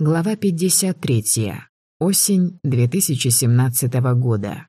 Глава 53. Осень 2017 года.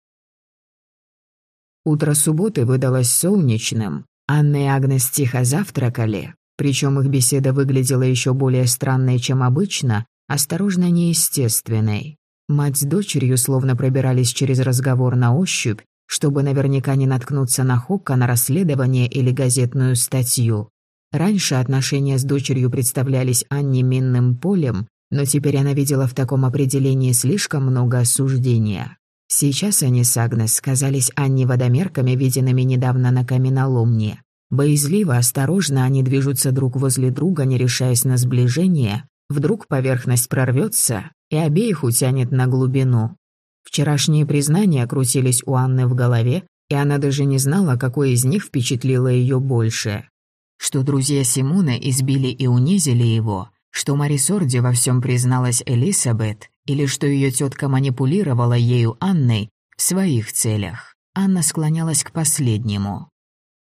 Утро субботы выдалось солнечным. Анна и Агнес тихо завтракали, причем их беседа выглядела еще более странной, чем обычно, осторожно неестественной. Мать с дочерью словно пробирались через разговор на ощупь, чтобы наверняка не наткнуться на Хокка на расследование или газетную статью. Раньше отношения с дочерью представлялись Анне минным полем, но теперь она видела в таком определении слишком много осуждения. Сейчас они с Агнес казались Анне водомерками, виденными недавно на каменоломне. Боязливо, осторожно они движутся друг возле друга, не решаясь на сближение. Вдруг поверхность прорвется и обеих утянет на глубину. Вчерашние признания крутились у Анны в голове, и она даже не знала, какое из них впечатлило ее больше. Что друзья Симона избили и унизили его – что Мари Сорди во всем призналась Элисабет, или что ее тетка манипулировала ею Анной в своих целях. Анна склонялась к последнему.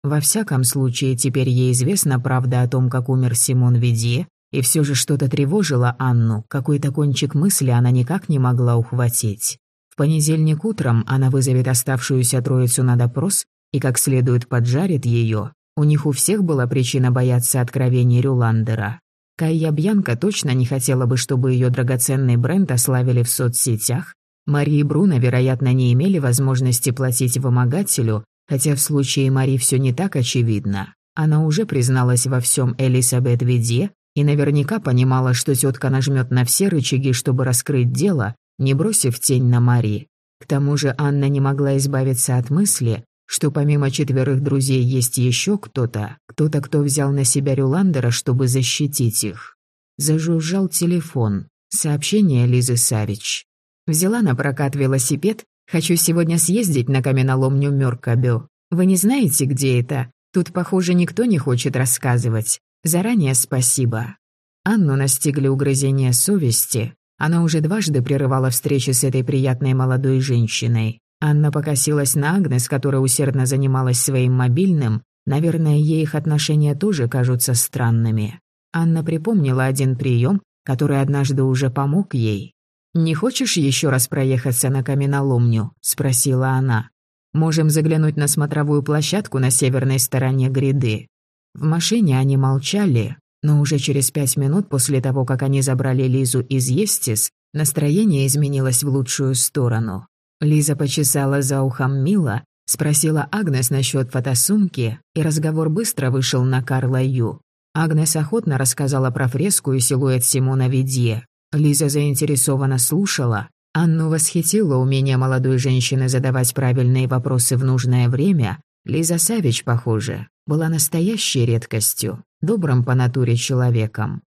Во всяком случае, теперь ей известна правда о том, как умер Симон Видье, и все же что-то тревожило Анну, какой-то кончик мысли она никак не могла ухватить. В понедельник утром она вызовет оставшуюся троицу на допрос и как следует поджарит ее. У них у всех была причина бояться откровений Рюландера. Кайя Бьянка точно не хотела бы, чтобы ее драгоценный бренд ославили в соцсетях. Мари и Бруно, вероятно, не имели возможности платить вымогателю, хотя в случае Мари все не так очевидно. Она уже призналась во всем Элисабет Виде и наверняка понимала, что тетка нажмет на все рычаги, чтобы раскрыть дело, не бросив тень на Мари. К тому же Анна не могла избавиться от мысли, что помимо четверых друзей есть еще кто-то, кто-то, кто взял на себя Рюландера, чтобы защитить их. Зажужжал телефон. Сообщение Лизы Савич. Взяла на прокат велосипед. Хочу сегодня съездить на каменоломню Мёркабю. Вы не знаете, где это? Тут, похоже, никто не хочет рассказывать. Заранее спасибо. Анну настигли угрызения совести. Она уже дважды прерывала встречи с этой приятной молодой женщиной. Анна покосилась на Агнес, которая усердно занималась своим мобильным. Наверное, ей их отношения тоже кажутся странными. Анна припомнила один прием, который однажды уже помог ей. «Не хочешь еще раз проехаться на каменоломню?» – спросила она. «Можем заглянуть на смотровую площадку на северной стороне гряды». В машине они молчали, но уже через пять минут после того, как они забрали Лизу из Естис, настроение изменилось в лучшую сторону. Лиза почесала за ухом Мила, спросила Агнес насчет фотосумки, и разговор быстро вышел на Карла Ю. Агнес охотно рассказала про фреску и силуэт Симона Видье. Лиза заинтересованно слушала. Анну восхитило умение молодой женщины задавать правильные вопросы в нужное время. Лиза Савич, похоже, была настоящей редкостью, добрым по натуре человеком.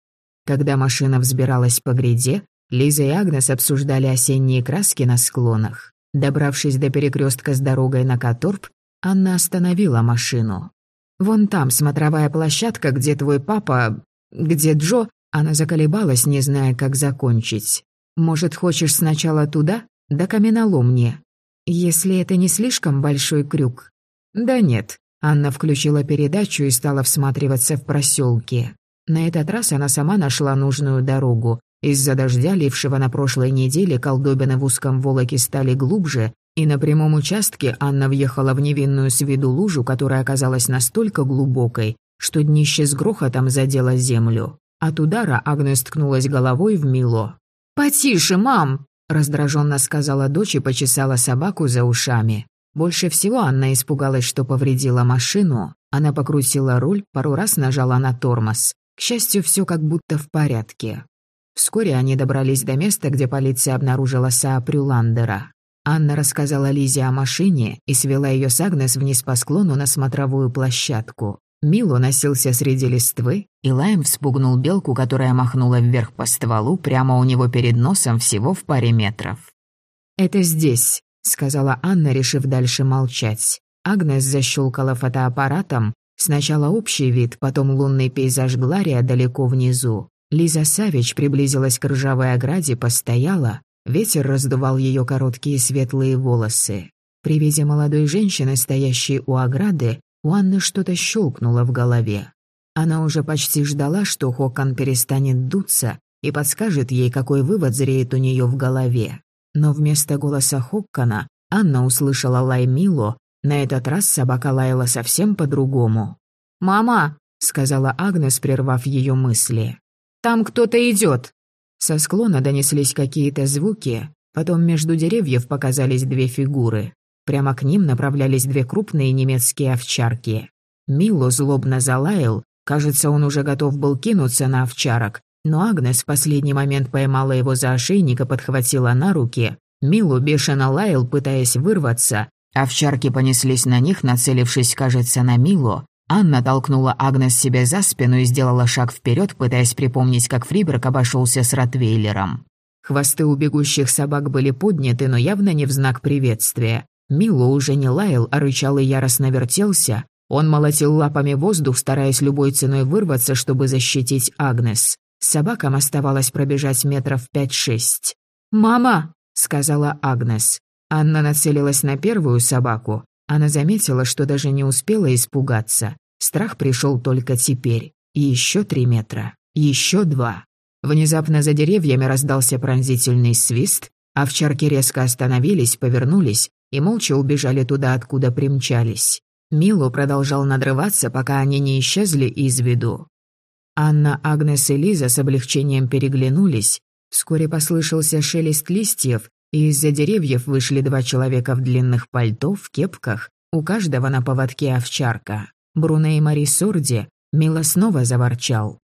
Когда машина взбиралась по гряде, Лиза и Агнес обсуждали осенние краски на склонах. Добравшись до перекрестка с дорогой на Каторп, Анна остановила машину. «Вон там смотровая площадка, где твой папа... где Джо...» Она заколебалась, не зная, как закончить. «Может, хочешь сначала туда? До каменоломни? Если это не слишком большой крюк?» «Да нет». Анна включила передачу и стала всматриваться в проселки. На этот раз она сама нашла нужную дорогу, из-за дождя, лившего на прошлой неделе, колдобины в узком волоке стали глубже, и на прямом участке Анна въехала в невинную с виду лужу, которая оказалась настолько глубокой, что днище с грохотом задело землю. От удара Агнес ткнулась головой в Мило. «Потише, мам!» – раздраженно сказала дочь и почесала собаку за ушами. Больше всего Анна испугалась, что повредила машину. Она покрутила руль, пару раз нажала на тормоз. К счастью, все как будто в порядке. Вскоре они добрались до места, где полиция обнаружила Саапрю Ландера. Анна рассказала Лизе о машине и свела ее с Агнес вниз по склону на смотровую площадку. Мило носился среди листвы, и Лайм вспугнул белку, которая махнула вверх по стволу прямо у него перед носом всего в паре метров. «Это здесь», — сказала Анна, решив дальше молчать. Агнес защелкала фотоаппаратом, сначала общий вид, потом лунный пейзаж Глария далеко внизу. Лиза Савич приблизилась к ржавой ограде, постояла. Ветер раздувал ее короткие светлые волосы. При виде молодой женщины, стоящей у ограды, у Анны что-то щелкнуло в голове. Она уже почти ждала, что Хокон перестанет дуться, и подскажет ей, какой вывод зреет у нее в голове. Но вместо голоса Хоккана Анна услышала лай Мило, на этот раз собака лаяла совсем по-другому. «Мама!» — сказала Агнес, прервав ее мысли. «Там кто-то идет!» Со склона донеслись какие-то звуки, потом между деревьев показались две фигуры. Прямо к ним направлялись две крупные немецкие овчарки. Мило злобно залаял, кажется, он уже готов был кинуться на овчарок, но Агнес в последний момент поймала его за ошейник и подхватила на руки. Милу бешено лаял, пытаясь вырваться. Овчарки понеслись на них, нацелившись, кажется, на Милу. Анна толкнула Агнес себе за спину и сделала шаг вперед, пытаясь припомнить, как Фриберг обошелся с Ротвейлером. Хвосты у бегущих собак были подняты, но явно не в знак приветствия. Милу уже не лаял, а рычал и яростно вертелся. Он молотил лапами воздух, стараясь любой ценой вырваться, чтобы защитить Агнес. Собакам оставалось пробежать метров пять-шесть. «Мама!» — сказала Агнес. Анна нацелилась на первую собаку. Она заметила, что даже не успела испугаться. Страх пришел только теперь. И еще три метра. Еще два. Внезапно за деревьями раздался пронзительный свист, овчарки резко остановились, повернулись и молча убежали туда, откуда примчались. Милу продолжал надрываться, пока они не исчезли из виду. Анна, Агнес и Лиза с облегчением переглянулись. Вскоре послышался шелест листьев, из-за деревьев вышли два человека в длинных пальто, в кепках, у каждого на поводке овчарка. Бруно и Мари Сорди Мила снова заворчал.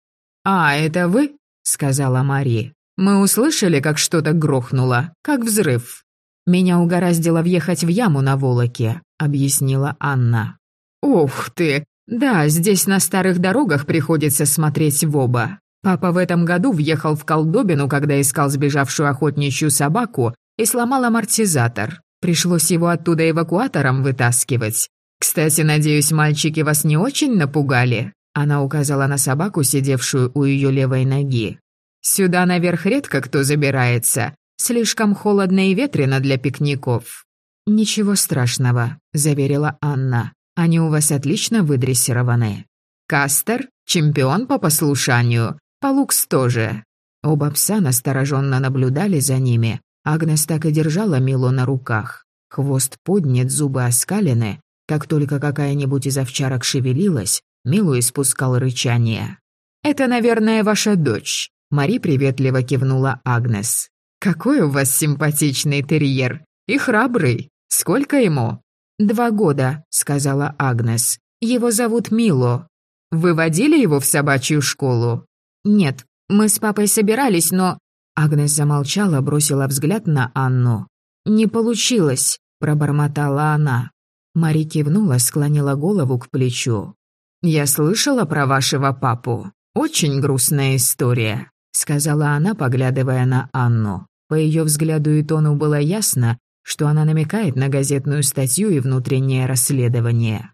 «А, это вы?» — сказала Мари. «Мы услышали, как что-то грохнуло, как взрыв». «Меня угораздило въехать в яму на Волоке», — объяснила Анна. «Ух ты! «Да, здесь на старых дорогах приходится смотреть в оба. Папа в этом году въехал в колдобину, когда искал сбежавшую охотничью собаку и сломал амортизатор. Пришлось его оттуда эвакуатором вытаскивать. Кстати, надеюсь, мальчики вас не очень напугали?» Она указала на собаку, сидевшую у ее левой ноги. «Сюда наверх редко кто забирается. Слишком холодно и ветрено для пикников». «Ничего страшного», — заверила Анна. Они у вас отлично выдрессированы. Кастер — чемпион по послушанию, Палукс тоже». Оба пса настороженно наблюдали за ними. Агнес так и держала Мило на руках. Хвост поднят, зубы оскалены. Как только какая-нибудь из овчарок шевелилась, Милу испускал рычание. «Это, наверное, ваша дочь», — Мари приветливо кивнула Агнес. «Какой у вас симпатичный терьер! И храбрый! Сколько ему?» «Два года», — сказала Агнес. «Его зовут Мило. Вы водили его в собачью школу?» «Нет, мы с папой собирались, но...» Агнес замолчала, бросила взгляд на Анну. «Не получилось», — пробормотала она. Мари кивнула, склонила голову к плечу. «Я слышала про вашего папу. Очень грустная история», — сказала она, поглядывая на Анну. По ее взгляду и тону было ясно, что она намекает на газетную статью и внутреннее расследование.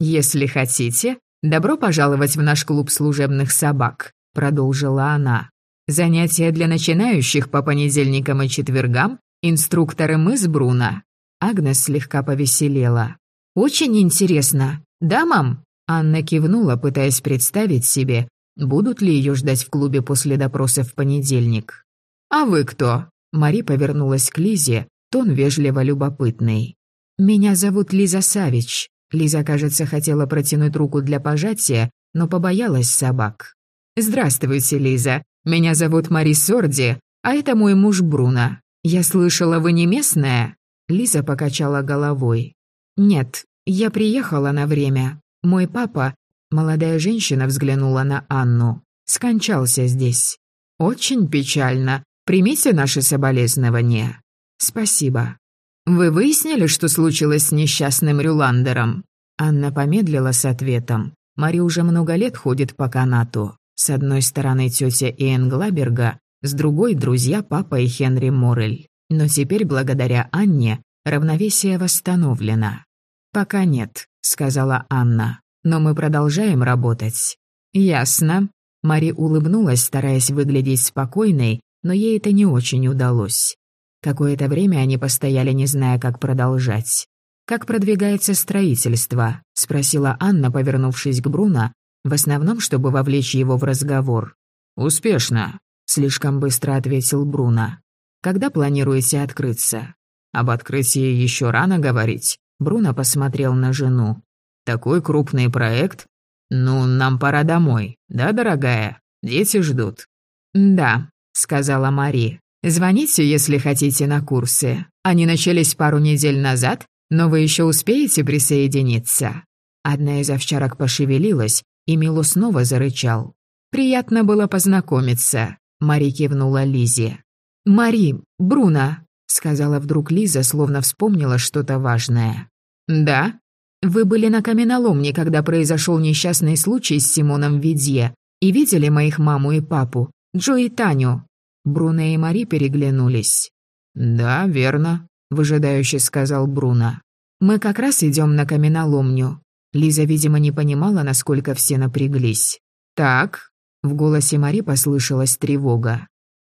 «Если хотите, добро пожаловать в наш клуб служебных собак», — продолжила она. «Занятия для начинающих по понедельникам и четвергам, инструкторы мы с Бруно». Агнес слегка повеселела. «Очень интересно. Да, мам?» Анна кивнула, пытаясь представить себе, будут ли ее ждать в клубе после допроса в понедельник. «А вы кто?» Мари повернулась к Лизе, Тон вежливо любопытный. «Меня зовут Лиза Савич». Лиза, кажется, хотела протянуть руку для пожатия, но побоялась собак. «Здравствуйте, Лиза. Меня зовут Мари Сорди, а это мой муж Бруно. Я слышала, вы не местная?» Лиза покачала головой. «Нет, я приехала на время. Мой папа...» Молодая женщина взглянула на Анну. «Скончался здесь. Очень печально. Примите наши соболезнования». «Спасибо. Вы выяснили, что случилось с несчастным Рюландером?» Анна помедлила с ответом. Мари уже много лет ходит по канату. С одной стороны тетя Иэн Глаберга, с другой – друзья папа и Хенри Моррель. Но теперь, благодаря Анне, равновесие восстановлено. «Пока нет», – сказала Анна, – «но мы продолжаем работать». «Ясно». Мари улыбнулась, стараясь выглядеть спокойной, но ей это не очень удалось. Какое-то время они постояли, не зная, как продолжать. «Как продвигается строительство?» — спросила Анна, повернувшись к Бруно, в основном, чтобы вовлечь его в разговор. «Успешно. слишком быстро ответил Бруно. «Когда планируете открыться?» «Об открытии еще рано говорить», — Бруно посмотрел на жену. «Такой крупный проект? Ну, нам пора домой, да, дорогая? Дети ждут». «Да», — сказала Мари. «Звоните, если хотите на курсы. Они начались пару недель назад, но вы еще успеете присоединиться». Одна из овчарок пошевелилась, и Милу снова зарычал. «Приятно было познакомиться», — Мари кивнула Лизе. «Мари, Бруно», — сказала вдруг Лиза, словно вспомнила что-то важное. «Да? Вы были на каменоломне, когда произошел несчастный случай с Симоном Видье, и видели моих маму и папу, Джо и Таню?» Бруно и Мари переглянулись. «Да, верно», — выжидающе сказал Бруно. «Мы как раз идем на каменоломню». Лиза, видимо, не понимала, насколько все напряглись. «Так», — в голосе Мари послышалась тревога.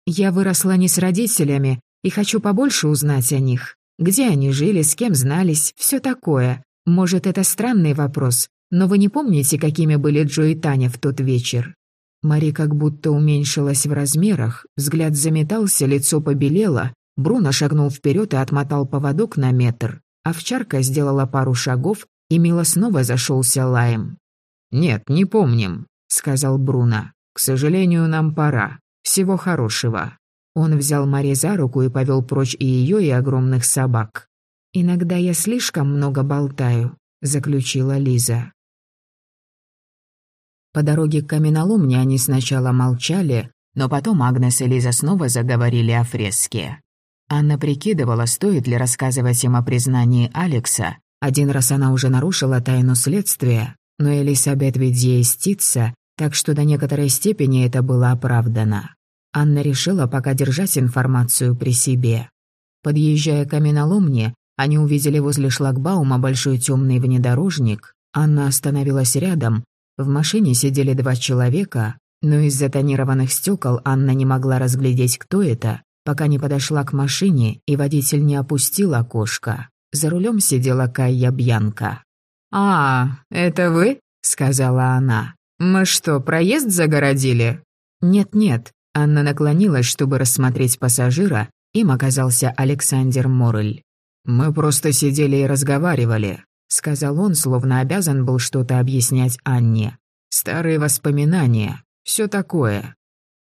«Я выросла не с родителями и хочу побольше узнать о них. Где они жили, с кем знались, все такое. Может, это странный вопрос, но вы не помните, какими были Джо и Таня в тот вечер?» Мари как будто уменьшилась в размерах, взгляд заметался, лицо побелело, Бруно шагнул вперед и отмотал поводок на метр. Овчарка сделала пару шагов, и Мила снова зашелся лаем. «Нет, не помним», — сказал Бруно. «К сожалению, нам пора. Всего хорошего». Он взял Мари за руку и повел прочь и ее, и огромных собак. «Иногда я слишком много болтаю», — заключила Лиза. По дороге к каменоломне они сначала молчали, но потом Агнес и Лиза снова заговорили о фреске. Анна прикидывала, стоит ли рассказывать им о признании Алекса. Один раз она уже нарушила тайну следствия, но Элисабет ведь ей стится, так что до некоторой степени это было оправдано. Анна решила пока держать информацию при себе. Подъезжая к каменоломне, они увидели возле шлагбаума большой темный внедорожник. Анна остановилась рядом. В машине сидели два человека, но из-за тонированных стекол Анна не могла разглядеть, кто это, пока не подошла к машине, и водитель не опустил окошко. За рулем сидела Кайя Бьянка. «А, это вы?» — сказала она. «Мы что, проезд загородили?» «Нет-нет». Анна наклонилась, чтобы рассмотреть пассажира. Им оказался Александр Морель. «Мы просто сидели и разговаривали», — сказал он, словно обязан был что-то объяснять Анне. «Старые воспоминания. Все такое».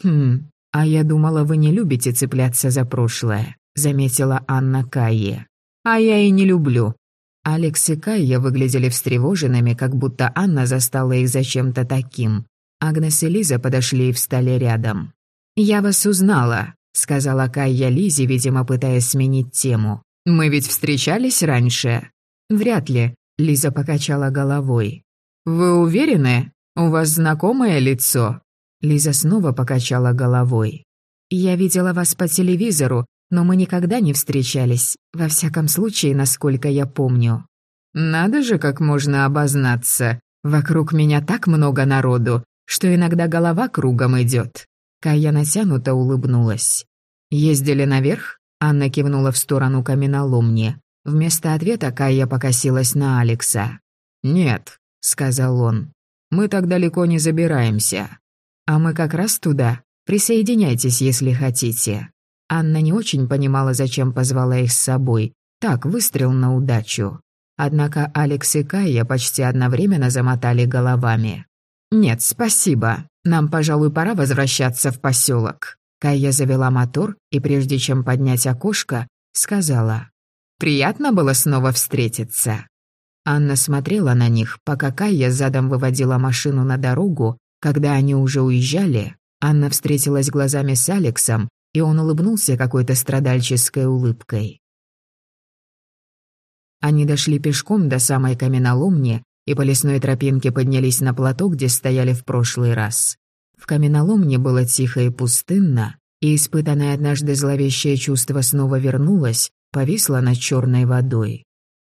«Хм, «А я думала, вы не любите цепляться за прошлое», — заметила Анна Кайе. «А я и не люблю». Алекс и Кайя выглядели встревоженными, как будто Анна застала их за чем-то таким. Агнес и Лиза подошли и встали рядом. «Я вас узнала», — сказала Кайя Лизе, видимо, пытаясь сменить тему. «Мы ведь встречались раньше?» «Вряд ли», — Лиза покачала головой. «Вы уверены? У вас знакомое лицо?» Лиза снова покачала головой. «Я видела вас по телевизору, но мы никогда не встречались, во всяком случае, насколько я помню». «Надо же, как можно обознаться. Вокруг меня так много народу, что иногда голова кругом идет. Кая натянуто улыбнулась. «Ездили наверх?» Анна кивнула в сторону каменоломни. Вместо ответа Кая покосилась на Алекса. «Нет», — сказал он, — «мы так далеко не забираемся». «А мы как раз туда. Присоединяйтесь, если хотите». Анна не очень понимала, зачем позвала их с собой. Так, выстрел на удачу. Однако Алекс и Кайя почти одновременно замотали головами. «Нет, спасибо. Нам, пожалуй, пора возвращаться в поселок. Кайя завела мотор и, прежде чем поднять окошко, сказала. «Приятно было снова встретиться». Анна смотрела на них, пока Кайя задом выводила машину на дорогу, когда они уже уезжали, Анна встретилась глазами с Алексом, и он улыбнулся какой-то страдальческой улыбкой. Они дошли пешком до самой каменоломни и по лесной тропинке поднялись на плато, где стояли в прошлый раз. В каменоломне было тихо и пустынно, и испытанное однажды зловещее чувство снова вернулось, повисло над черной водой.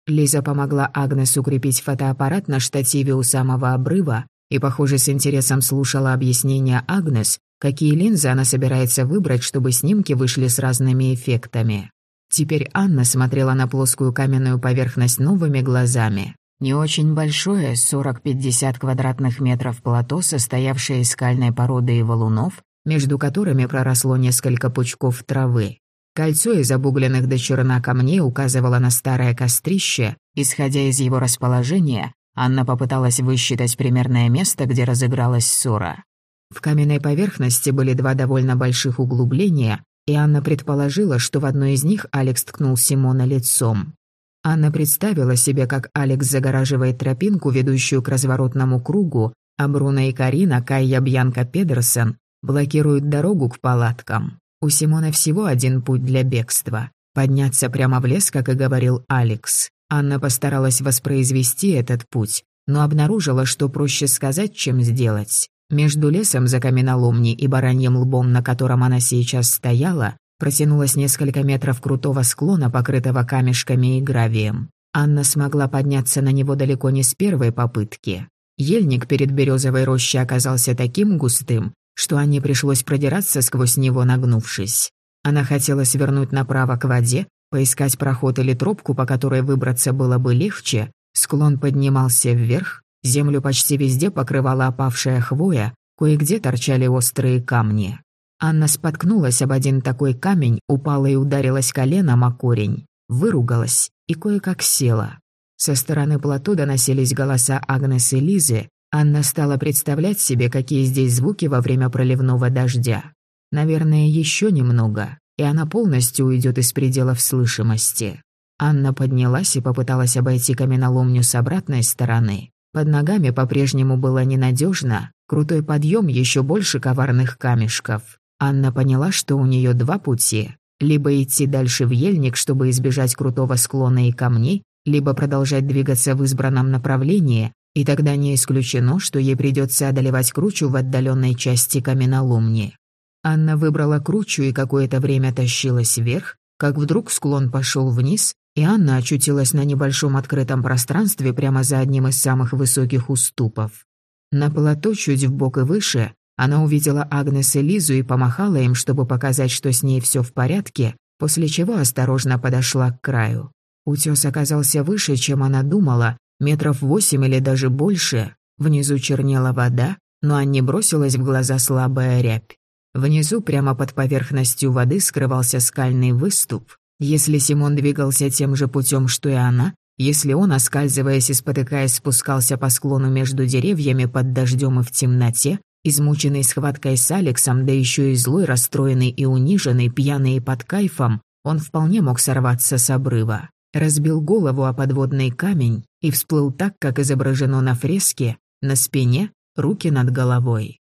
Лиза помогла Агнес укрепить фотоаппарат на штативе у самого обрыва, и, похоже, с интересом слушала объяснения Агнес, какие линзы она собирается выбрать, чтобы снимки вышли с разными эффектами. Теперь Анна смотрела на плоскую каменную поверхность новыми глазами. Не очень большое, 40-50 квадратных метров плато, состоявшее из скальной породы и валунов, между которыми проросло несколько пучков травы. Кольцо из обугленных до черна камней указывало на старое кострище. Исходя из его расположения, Анна попыталась высчитать примерное место, где разыгралась ссора. В каменной поверхности были два довольно больших углубления, и Анна предположила, что в одно из них Алекс ткнул Симона лицом. Анна представила себе, как Алекс загораживает тропинку, ведущую к разворотному кругу, а Бруно и Карина, Кайя Бьянка Педерсон блокируют дорогу к палаткам. У Симона всего один путь для бегства — подняться прямо в лес, как и говорил Алекс. Анна постаралась воспроизвести этот путь, но обнаружила, что проще сказать, чем сделать. Между лесом за каменоломней и бараньим лбом, на котором она сейчас стояла, протянулось несколько метров крутого склона, покрытого камешками и гравием. Анна смогла подняться на него далеко не с первой попытки. Ельник перед березовой рощей оказался таким густым, что Анне пришлось продираться сквозь него, нагнувшись. Она хотела свернуть направо к воде, поискать проход или тропку, по которой выбраться было бы легче. Склон поднимался вверх, землю почти везде покрывала опавшая хвоя, кое-где торчали острые камни. Анна споткнулась об один такой камень, упала и ударилась коленом о корень, выругалась и кое-как села. Со стороны плато доносились голоса Агнес и Лизы, Анна стала представлять себе, какие здесь звуки во время проливного дождя. Наверное, еще немного, и она полностью уйдет из пределов слышимости. Анна поднялась и попыталась обойти каменоломню с обратной стороны. Под ногами по-прежнему было ненадежно, крутой подъем еще больше коварных камешков. Анна поняла, что у нее два пути. Либо идти дальше в ельник, чтобы избежать крутого склона и камней, либо продолжать двигаться в избранном направлении, и тогда не исключено, что ей придется одолевать кручу в отдаленной части каменоломни. Анна выбрала кручу и какое-то время тащилась вверх, как вдруг склон пошел вниз, и Анна очутилась на небольшом открытом пространстве прямо за одним из самых высоких уступов. На плато чуть вбок и выше она увидела Агнес и Лизу и помахала им, чтобы показать, что с ней все в порядке, после чего осторожно подошла к краю. Утес оказался выше, чем она думала, метров восемь или даже больше. Внизу чернела вода, но Анне бросилась в глаза слабая рябь. Внизу, прямо под поверхностью воды, скрывался скальный выступ. Если Симон двигался тем же путем, что и она, если он, оскальзываясь и спотыкаясь, спускался по склону между деревьями под дождем и в темноте, измученный схваткой с Алексом, да еще и злой, расстроенный и униженный, пьяный и под кайфом, он вполне мог сорваться с обрыва разбил голову о подводный камень и всплыл так, как изображено на фреске, на спине, руки над головой.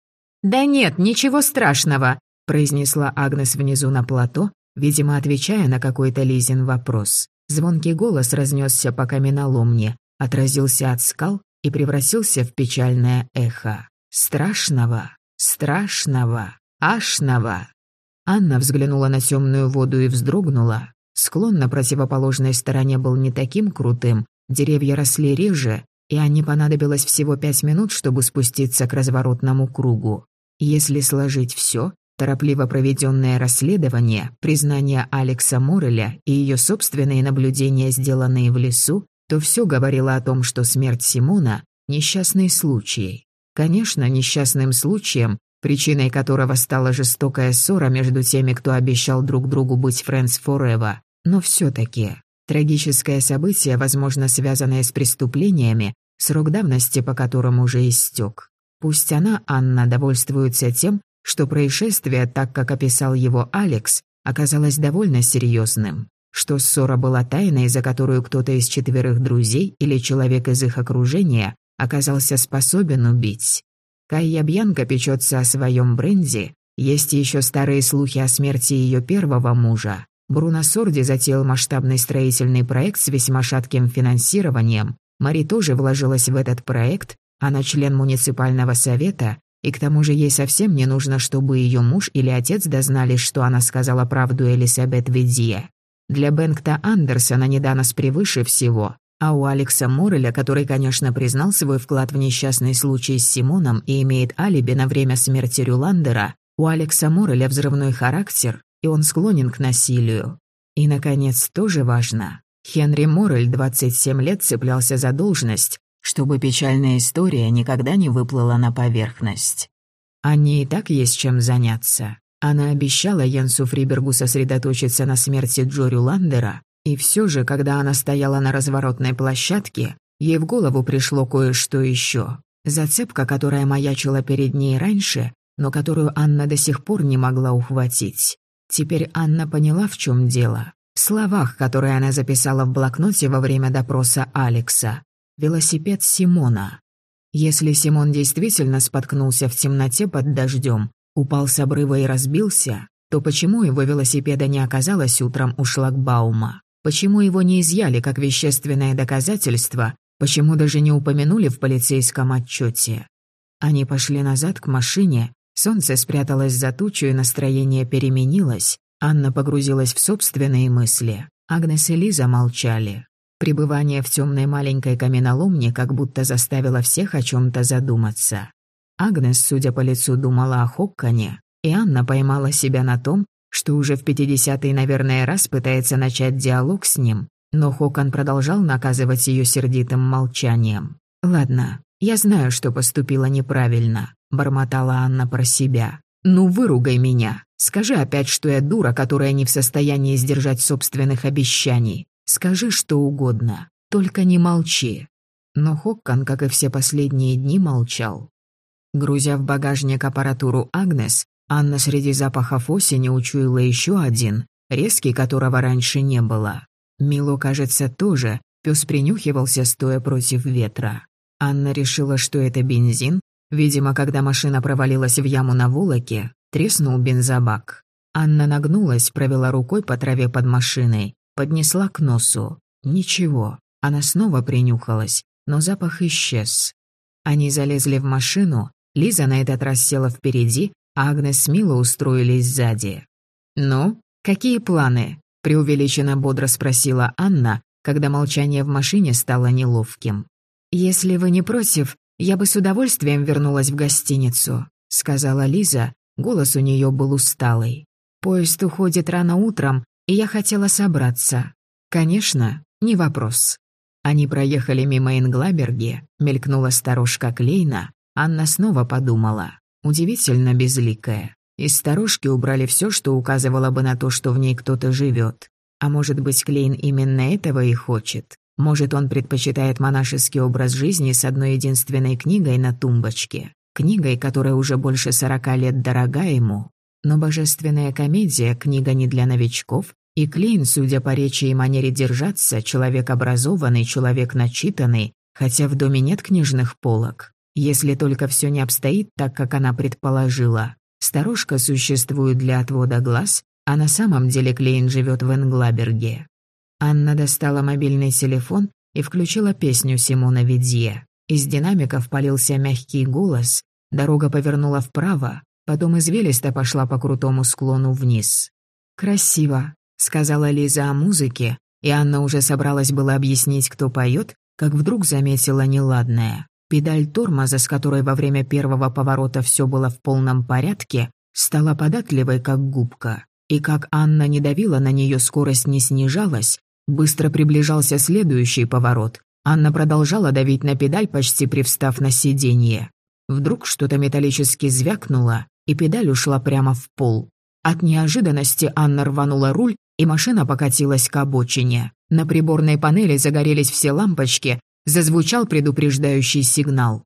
«Да нет, ничего страшного», — произнесла Агнес внизу на плато, видимо, отвечая на какой-то Лизин вопрос. Звонкий голос разнесся по каменоломне, отразился от скал и превратился в печальное эхо. «Страшного, страшного, ашного». Анна взглянула на темную воду и вздрогнула. Склон на противоположной стороне был не таким крутым, деревья росли реже, и Анне понадобилось всего пять минут, чтобы спуститься к разворотному кругу. Если сложить все, торопливо проведенное расследование, признание Алекса Мореля и ее собственные наблюдения, сделанные в лесу, то все говорило о том, что смерть Симона – несчастный случай. Конечно, несчастным случаем, причиной которого стала жестокая ссора между теми, кто обещал друг другу быть friends forever. Но все-таки трагическое событие, возможно, связанное с преступлениями, срок давности по которым уже истек. Пусть она, Анна, довольствуется тем, что происшествие, так как описал его Алекс, оказалось довольно серьезным, что ссора была тайной, за которую кто-то из четверых друзей или человек из их окружения оказался способен убить. Кайя Бьянка печется о своем бренде, есть еще старые слухи о смерти ее первого мужа. Бруно Сорди затеял масштабный строительный проект с весьма шатким финансированием. Мари тоже вложилась в этот проект, она член муниципального совета, и к тому же ей совсем не нужно, чтобы ее муж или отец дознались, что она сказала правду Элисабет Ведье. Для Бенкта Андерсона Неданос превыше всего. А у Алекса Мореля, который, конечно, признал свой вклад в несчастный случай с Симоном и имеет алиби на время смерти Рюландера, у Алекса Мореля взрывной характер, и он склонен к насилию. И, наконец, тоже важно. Хенри Морель 27 лет цеплялся за должность, чтобы печальная история никогда не выплыла на поверхность. Анне и так есть чем заняться. Она обещала Янсу Фрибергу сосредоточиться на смерти Джорю Ландера, и все же, когда она стояла на разворотной площадке, ей в голову пришло кое-что еще. Зацепка, которая маячила перед ней раньше, но которую Анна до сих пор не могла ухватить. Теперь Анна поняла, в чем дело. В словах, которые она записала в блокноте во время допроса Алекса. Велосипед Симона. Если Симон действительно споткнулся в темноте под дождем, упал с обрыва и разбился, то почему его велосипеда не оказалось утром у шлагбаума? Почему его не изъяли как вещественное доказательство? Почему даже не упомянули в полицейском отчете? Они пошли назад к машине, солнце спряталось за тучу и настроение переменилось, Анна погрузилась в собственные мысли. Агнес и Лиза молчали. Пребывание в темной маленькой каменоломне как будто заставило всех о чем-то задуматься. Агнес, судя по лицу, думала о Хоккане, и Анна поймала себя на том, что уже в 50-й, наверное, раз пытается начать диалог с ним, но Хокон продолжал наказывать ее сердитым молчанием. «Ладно, я знаю, что поступила неправильно», — бормотала Анна про себя. «Ну, выругай меня. Скажи опять, что я дура, которая не в состоянии сдержать собственных обещаний. Скажи что угодно, только не молчи». Но Хоккан, как и все последние дни, молчал. Грузя в багажник аппаратуру Агнес, Анна среди запахов осени учуяла еще один, резкий которого раньше не было. Мило, кажется, тоже, пес принюхивался, стоя против ветра. Анна решила, что это бензин. Видимо, когда машина провалилась в яму на Волоке, треснул бензобак. Анна нагнулась, провела рукой по траве под машиной, поднесла к носу. Ничего. Она снова принюхалась, но запах исчез. Они залезли в машину, Лиза на этот раз села впереди, а Агнес с Мило устроились сзади. «Ну, какие планы?» – преувеличенно бодро спросила Анна, когда молчание в машине стало неловким. «Если вы не против, я бы с удовольствием вернулась в гостиницу», – сказала Лиза, голос у нее был усталый. «Поезд уходит рано утром, и я хотела собраться». «Конечно, не вопрос». Они проехали мимо Инглаберги, мелькнула старушка Клейна, Анна снова подумала. Удивительно безликая. Из сторожки убрали все, что указывало бы на то, что в ней кто-то живет. А может быть, Клейн именно этого и хочет. Может, он предпочитает монашеский образ жизни с одной единственной книгой на тумбочке. Книгой, которая уже больше сорока лет дорога ему. Но «Божественная комедия» — книга не для новичков, и Клейн, судя по речи и манере держаться, человек образованный, человек начитанный, хотя в доме нет книжных полок. Если только все не обстоит так, как она предположила. Старушка существует для отвода глаз, а на самом деле Клейн живет в Энглаберге. Анна достала мобильный телефон и включила песню Симона Видье. Из динамиков полился мягкий голос, дорога повернула вправо, потом извилисто пошла по крутому склону вниз. «Красиво», — сказала Лиза о музыке, и Анна уже собралась было объяснить, кто поет, как вдруг заметила неладное. Педаль тормоза, с которой во время первого поворота все было в полном порядке, стала податливой, как губка. И как Анна не давила на нее, скорость не снижалась, быстро приближался следующий поворот. Анна продолжала давить на педаль, почти привстав на сиденье. Вдруг что-то металлически звякнуло, и педаль ушла прямо в пол. От неожиданности Анна рванула руль, и машина покатилась к обочине. На приборной панели загорелись все лампочки, Зазвучал предупреждающий сигнал.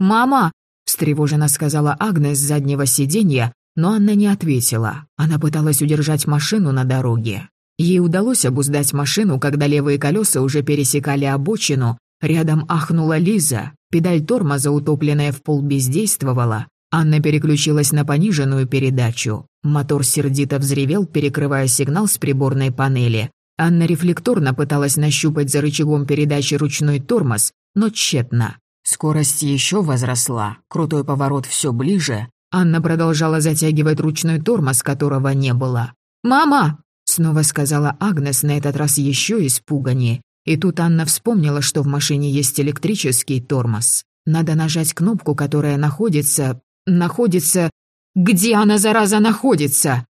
«Мама!» – встревоженно сказала Агнес с заднего сиденья, но Анна не ответила. Она пыталась удержать машину на дороге. Ей удалось обуздать машину, когда левые колеса уже пересекали обочину. Рядом ахнула Лиза. Педаль тормоза, утопленная в пол, бездействовала. Анна переключилась на пониженную передачу. Мотор сердито взревел, перекрывая сигнал с приборной панели. Анна рефлекторно пыталась нащупать за рычагом передачи ручной тормоз, но тщетно. Скорость еще возросла, крутой поворот все ближе. Анна продолжала затягивать ручной тормоз, которого не было. «Мама!» — снова сказала Агнес, на этот раз еще испуганнее. И тут Анна вспомнила, что в машине есть электрический тормоз. Надо нажать кнопку, которая находится... находится... Где она, зараза, находится?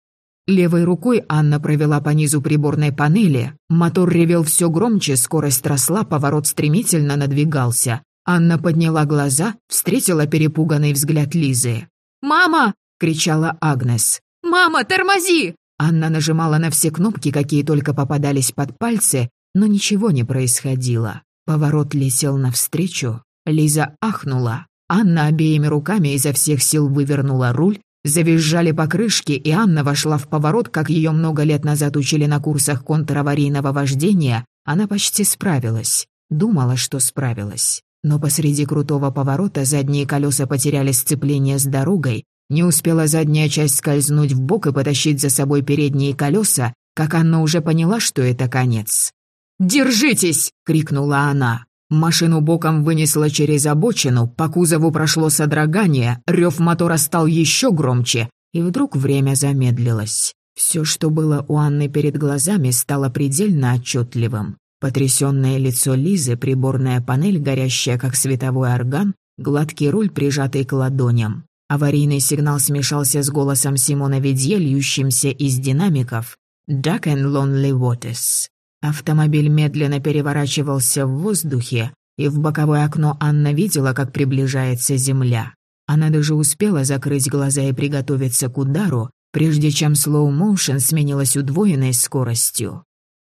Левой рукой Анна провела по низу приборной панели. Мотор ревел все громче, скорость росла, поворот стремительно надвигался. Анна подняла глаза, встретила перепуганный взгляд Лизы. «Мама!» — кричала Агнес. «Мама, тормози!» Анна нажимала на все кнопки, какие только попадались под пальцы, но ничего не происходило. Поворот летел навстречу. Лиза ахнула. Анна обеими руками изо всех сил вывернула руль, завизжали покрышки, и Анна вошла в поворот, как ее много лет назад учили на курсах контраварийного вождения. Она почти справилась. Думала, что справилась. Но посреди крутого поворота задние колеса потеряли сцепление с дорогой, не успела задняя часть скользнуть в бок и потащить за собой передние колеса, как Анна уже поняла, что это конец. «Держитесь!» — крикнула она. Машину боком вынесло через обочину, по кузову прошло содрогание, рев мотора стал еще громче, и вдруг время замедлилось. Все, что было у Анны перед глазами, стало предельно отчетливым. Потрясенное лицо Лизы, приборная панель, горящая как световой орган, гладкий руль, прижатый к ладоням. Аварийный сигнал смешался с голосом Симона Ведье, льющимся из динамиков «Duck and Lonely Waters». Автомобиль медленно переворачивался в воздухе, и в боковое окно Анна видела, как приближается земля. Она даже успела закрыть глаза и приготовиться к удару, прежде чем слоу-моушен сменилась удвоенной скоростью.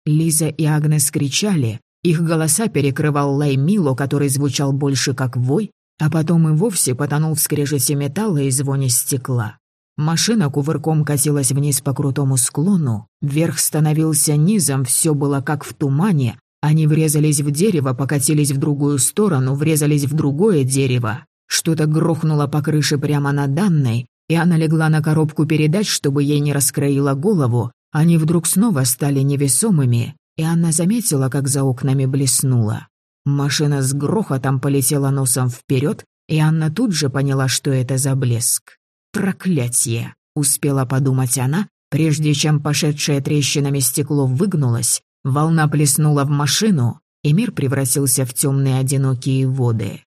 Лиза и Агнес кричали, их голоса перекрывал лай Мило, который звучал больше как вой, а потом и вовсе потонул в скрежете металла и звоне стекла. Машина кувырком катилась вниз по крутому склону, вверх становился низом, все было как в тумане, они врезались в дерево, покатились в другую сторону, врезались в другое дерево. Что-то грохнуло по крыше прямо на данной, и она легла на коробку передач, чтобы ей не раскроило голову. Они вдруг снова стали невесомыми, и она заметила, как за окнами блеснуло. Машина с грохотом полетела носом вперед, и Анна тут же поняла, что это за блеск. «Проклятье!» — успела подумать она, прежде чем пошедшее трещинами стекло выгнулось, волна плеснула в машину, и мир превратился в темные одинокие воды.